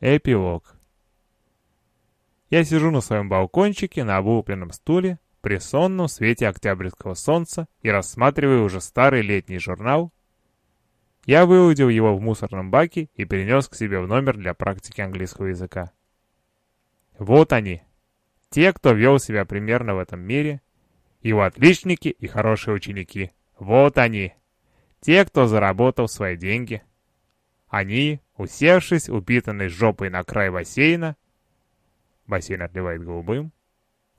Эпилог. Я сижу на своем балкончике на облупленном стуле при сонном свете октябрьского солнца и рассматриваю уже старый летний журнал. Я выудил его в мусорном баке и перенес к себе в номер для практики английского языка. Вот они, те, кто вел себя примерно в этом мире, его отличники и хорошие ученики. Вот они, те, кто заработал свои деньги. Они, усевшись, упитанной жопой на край бассейна, бассейн отливает голубым,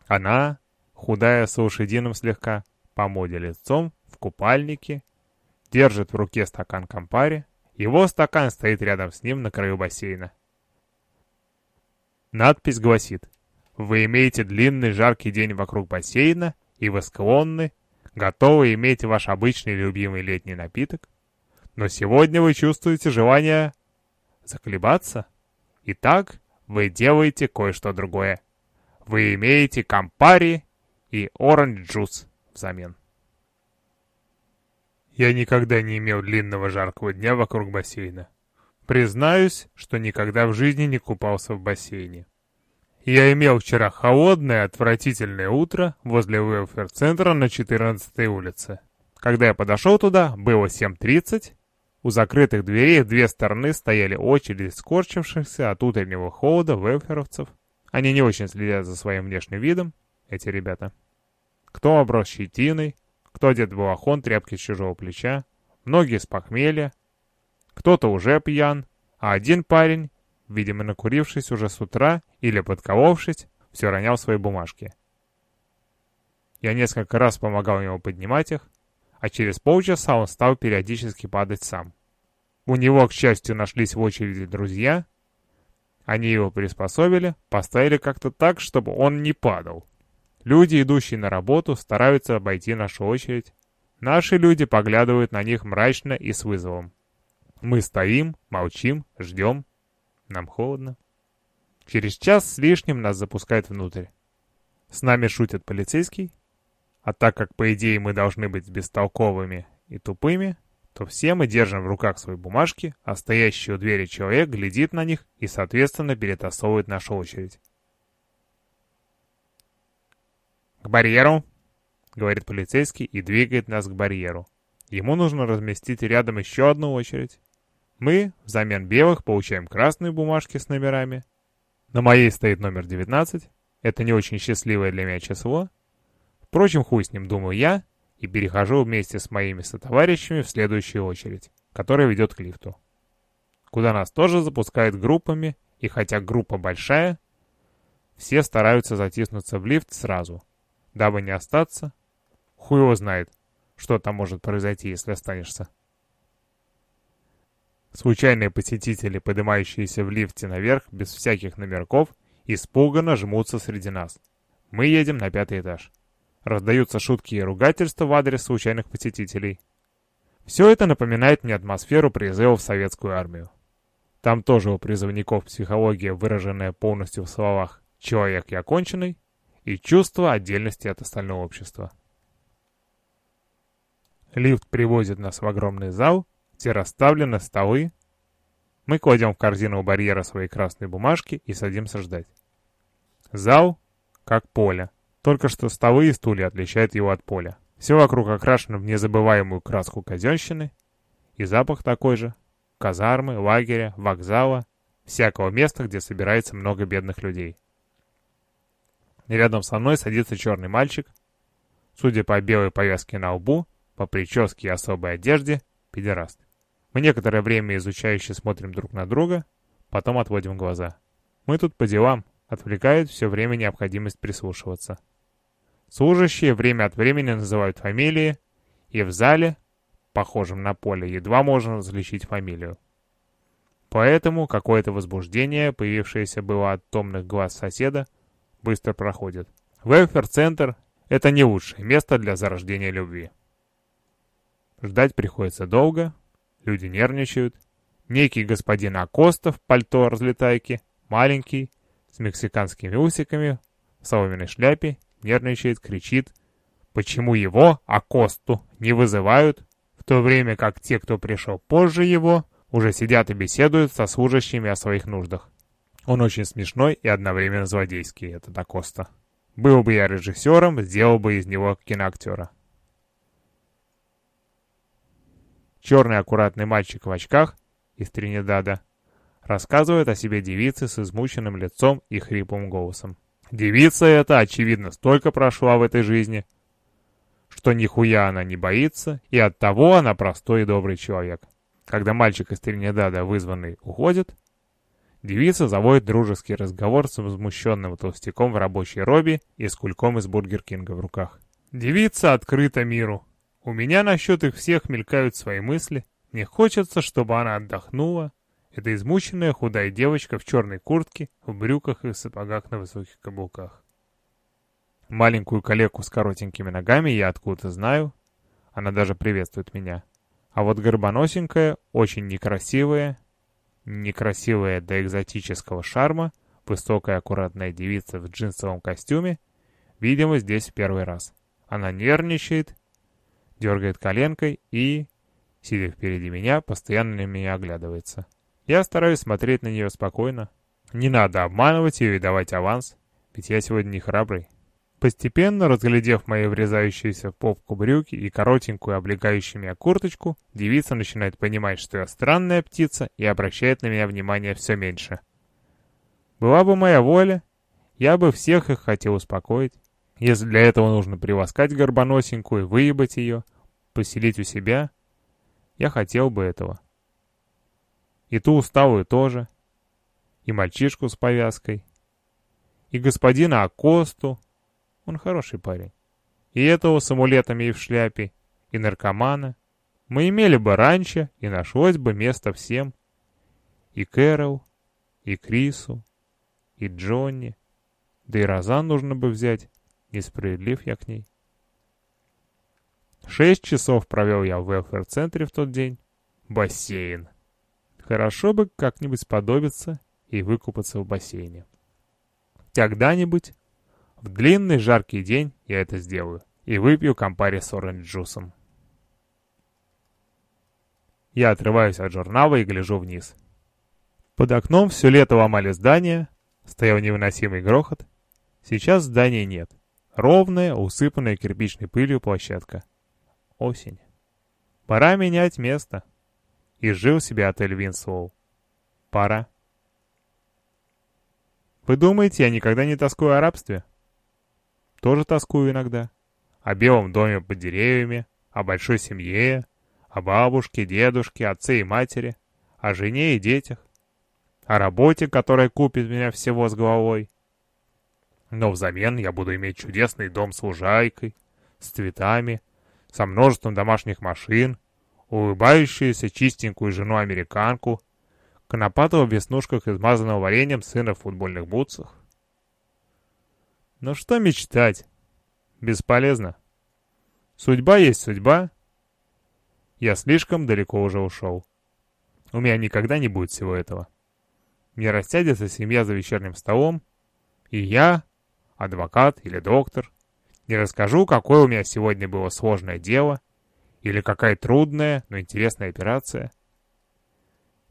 она, худая с лошадиным слегка, по моде лицом, в купальнике, держит в руке стакан компари, его стакан стоит рядом с ним на краю бассейна. Надпись гласит «Вы имеете длинный жаркий день вокруг бассейна, и вы склонны, готовы иметь ваш обычный любимый летний напиток, но сегодня вы чувствуете желание заколебаться. Итак, вы делаете кое-что другое. Вы имеете компари и оранж-джус взамен. Я никогда не имел длинного жаркого дня вокруг бассейна. Признаюсь, что никогда в жизни не купался в бассейне. Я имел вчера холодное, отвратительное утро возле Уэлфер-центра на 14-й улице. Когда я подошел туда, было 7.30, у закрытых дверей в две стороны стояли очереди скорчившихся от утреннего холода велферовцев. Они не очень следят за своим внешним видом, эти ребята. Кто оброс щетиной, кто одет в балахон тряпки с чужого плеча, многие с похмелья, кто-то уже пьян, а один парень, видимо накурившись уже с утра или подколовшись, все ронял свои бумажки. Я несколько раз помогал ему поднимать их, а через полчаса он стал периодически падать сам. У него, к счастью, нашлись в очереди друзья. Они его приспособили, поставили как-то так, чтобы он не падал. Люди, идущие на работу, стараются обойти нашу очередь. Наши люди поглядывают на них мрачно и с вызовом. Мы стоим, молчим, ждем. Нам холодно. Через час с лишним нас запускают внутрь. С нами шутит полицейский, а так как, по идее, мы должны быть бестолковыми и тупыми, то все мы держим в руках свои бумажки, а стоящий у двери человек глядит на них и, соответственно, перетасовывает нашу очередь. «К барьеру!» — говорит полицейский и двигает нас к барьеру. Ему нужно разместить рядом еще одну очередь. Мы, взамен белых, получаем красные бумажки с номерами. На моей стоит номер 19. Это не очень счастливое для меня число, Впрочем, хуй с ним, думаю я, и перехожу вместе с моими сотоварищами в следующую очередь, которая ведет к лифту. Куда нас тоже запускают группами, и хотя группа большая, все стараются затиснуться в лифт сразу, дабы не остаться. Хуй его знает, что там может произойти, если останешься. Случайные посетители, поднимающиеся в лифте наверх без всяких номерков, испуганно жмутся среди нас. Мы едем на пятый этаж. Раздаются шутки и ругательства в адрес случайных посетителей. Все это напоминает мне атмосферу призыва в советскую армию. Там тоже у призывников психология, выраженная полностью в словах «человек я конченый» и чувство отдельности от остального общества. Лифт привозит нас в огромный зал, где расставлены столы. Мы кладем в корзину у барьера свои красные бумажки и садимся ждать. Зал как поле. Только что столы и стулья отличают его от поля. Все вокруг окрашено в незабываемую краску казенщины, и запах такой же. Казармы, лагеря, вокзала, всякого места, где собирается много бедных людей. Рядом со мной садится черный мальчик. Судя по белой повязке на лбу, по прическе и особой одежде, педераст. Мы некоторое время изучающе смотрим друг на друга, потом отводим глаза. Мы тут по делам, отвлекает все время необходимость прислушиваться. Служащие время от времени называют фамилии, и в зале, похожем на поле, едва можно различить фамилию. Поэтому какое-то возбуждение, появившееся было от томных глаз соседа, быстро проходит. Велфер-центр — это не лучшее место для зарождения любви. Ждать приходится долго, люди нервничают. Некий господин Акоста в пальто разлетайки, маленький, с мексиканскими усиками, в соломенной шляпе нервничает, кричит, почему его, Акосту, не вызывают, в то время как те, кто пришел позже его, уже сидят и беседуют со служащими о своих нуждах. Он очень смешной и одновременно злодейский, это Дакоста. Был бы я режиссером, сделал бы из него киноактера. Черный аккуратный мальчик в очках из Тринидада рассказывает о себе девице с измученным лицом и хриплым голосом. Девица эта, очевидно, столько прошла в этой жизни, что нихуя она не боится, и оттого она простой и добрый человек. Когда мальчик из Тринидада, вызванный, уходит, Девица заводит дружеский разговор с возмущенным толстяком в рабочей робе и с кульком из Бургер Кинга в руках. Девица открыта миру. У меня насчет их всех мелькают свои мысли. Мне хочется, чтобы она отдохнула. Это измученная худая девочка в черной куртке, в брюках и в сапогах на высоких каблуках. Маленькую калеку с коротенькими ногами я откуда-то знаю. Она даже приветствует меня. А вот горбоносенькая, очень некрасивая, Некрасивая до экзотического шарма, высокая аккуратная девица в джинсовом костюме, видимо, здесь в первый раз. Она нервничает, дергает коленкой и, сидя впереди меня, постоянно на меня оглядывается. Я стараюсь смотреть на нее спокойно. Не надо обманывать ее и давать аванс, ведь я сегодня не храбрый. Постепенно, разглядев мои врезающиеся в попку брюки и коротенькую облегающую меня курточку, девица начинает понимать, что я странная птица и обращает на меня внимание все меньше. Была бы моя воля, я бы всех их хотел успокоить. Если для этого нужно привоскать горбоносенькую, выебать ее, поселить у себя, я хотел бы этого. И ту усталую тоже, и мальчишку с повязкой, и господина Акосту, он хороший парень. И этого с амулетами и в шляпе, и наркомана. Мы имели бы раньше, и нашлось бы место всем. И Кэрол, и Крису, и Джонни. Да и Розан нужно бы взять. Несправедлив я к ней. Шесть часов провел я в велфер-центре в тот день. Бассейн. Хорошо бы как-нибудь сподобиться и выкупаться в бассейне. Когда-нибудь в длинный жаркий день я это сделаю и выпью компари с оранж-джусом. Я отрываюсь от журнала и гляжу вниз. Под окном все лето ломали здания, стоял невыносимый грохот. Сейчас зданий нет. Ровная, усыпанная кирпичной пылью площадка. Осень. Пора менять место. И жил себе отель Винсуолл. Пора. Вы думаете, я никогда не тоскую о рабстве? Тоже тоскую иногда. О белом доме под деревьями, о большой семье, о бабушке, дедушке, отце и матери, о жене и детях, о работе, которая купит меня всего с головой. Но взамен я буду иметь чудесный дом с лужайкой, с цветами, со множеством домашних машин, улыбающуюся чистенькую жену-американку, конопатого в веснушках, измазанного вареньем сына в футбольных бутсах. Но что мечтать? Бесполезно. Судьба есть судьба. Я слишком далеко уже ушел. У меня никогда не будет всего этого. Не растянется семья за вечерним столом, и я, адвокат или доктор, не расскажу, какое у меня сегодня было сложное дело, или какая трудная, но интересная операция.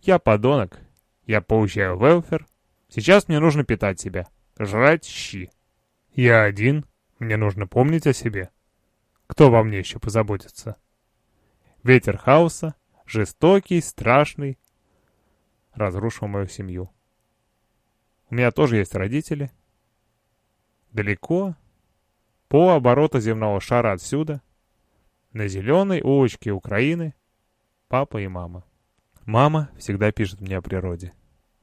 Я подонок, я получаю велфер, сейчас мне нужно питать себя, жрать щи. Я один, мне нужно помнить о себе. Кто во мне еще позаботится? Ветер хаоса, жестокий, страшный, разрушил мою семью. У меня тоже есть родители. Далеко, по оборота земного шара отсюда, на зеленой улочке Украины, папа и мама. Мама всегда пишет мне о природе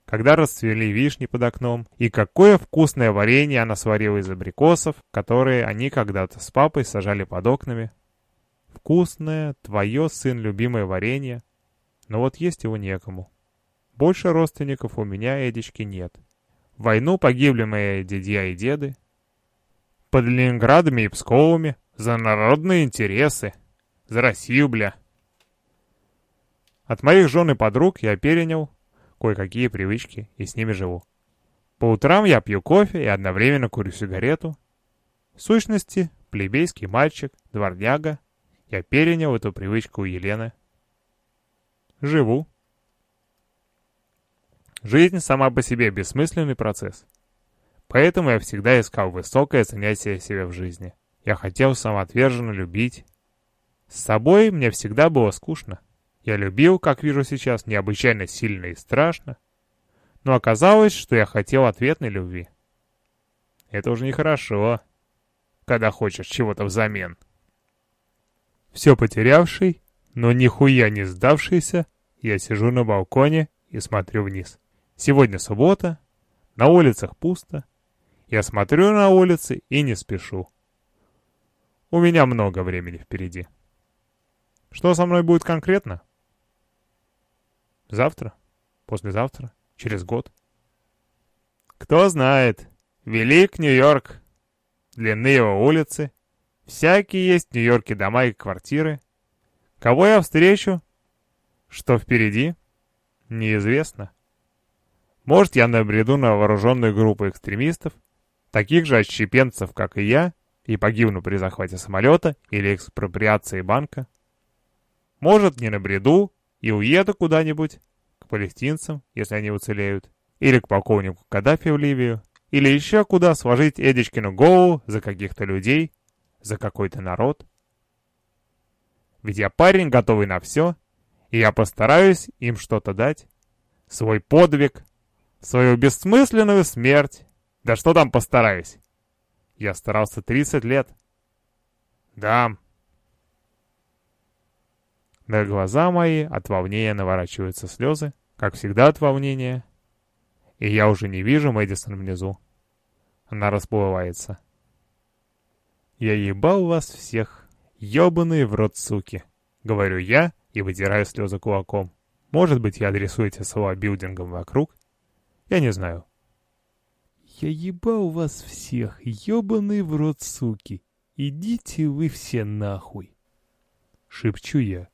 когда расцвели вишни под окном, и какое вкусное варенье она сварила из абрикосов, которые они когда-то с папой сажали под окнами. Вкусное, твое, сын, любимое варенье, но вот есть его некому. Больше родственников у меня, Эдички, нет. В войну погибли мои дядья и деды. Под Ленинградами и Псковами за народные интересы. За Россию, бля. От моих жен и подруг я перенял кое-какие привычки и с ними живу. По утрам я пью кофе и одновременно курю сигарету. В сущности, плебейский мальчик, дворняга. Я перенял эту привычку у Елены. Живу. Жизнь сама по себе бессмысленный процесс. Поэтому я всегда искал высокое занятие себе в жизни. Я хотел самоотверженно любить. С собой мне всегда было скучно. Я любил, как вижу сейчас, необычайно сильно и страшно. Но оказалось, что я хотел ответной любви. Это уже нехорошо, когда хочешь чего-то взамен. Все потерявший, но нихуя не сдавшийся, я сижу на балконе и смотрю вниз. Сегодня суббота, на улицах пусто. Я смотрю на улицы и не спешу. У меня много времени впереди. Что со мной будет конкретно? Завтра? Послезавтра? Через год? Кто знает. Велик Нью-Йорк. Длинны его улицы. Всякие есть в Нью-Йорке дома и квартиры. Кого я встречу? Что впереди? Неизвестно. Может, я набреду на вооруженную группу экстремистов, таких же отщепенцев, как и я, и погибну при захвате самолета или экспроприации банка. Может, не набреду и уеду куда-нибудь, к палестинцам, если они уцелеют, или к полковнику Каддафи в Ливию, или еще куда сложить Эдичкину голову за каких-то людей, за какой-то народ. Ведь я парень, готовый на все, и я постараюсь им что-то дать, свой подвиг, свою бессмысленную смерть. Да что там постараюсь? Я старался 30 лет. Да. На глаза мои от волнения наворачиваются слезы, как всегда от волнения. И я уже не вижу Мэдисон внизу. Она расплывается. Я ебал вас всех, ебаные в рот суки, говорю я и вытираю слезы кулаком. Может быть, я адресую эти слова билдингам вокруг, я не знаю. Я ебал вас всех, ебаные в рот суки. Идите вы все нахуй. Шепчу я.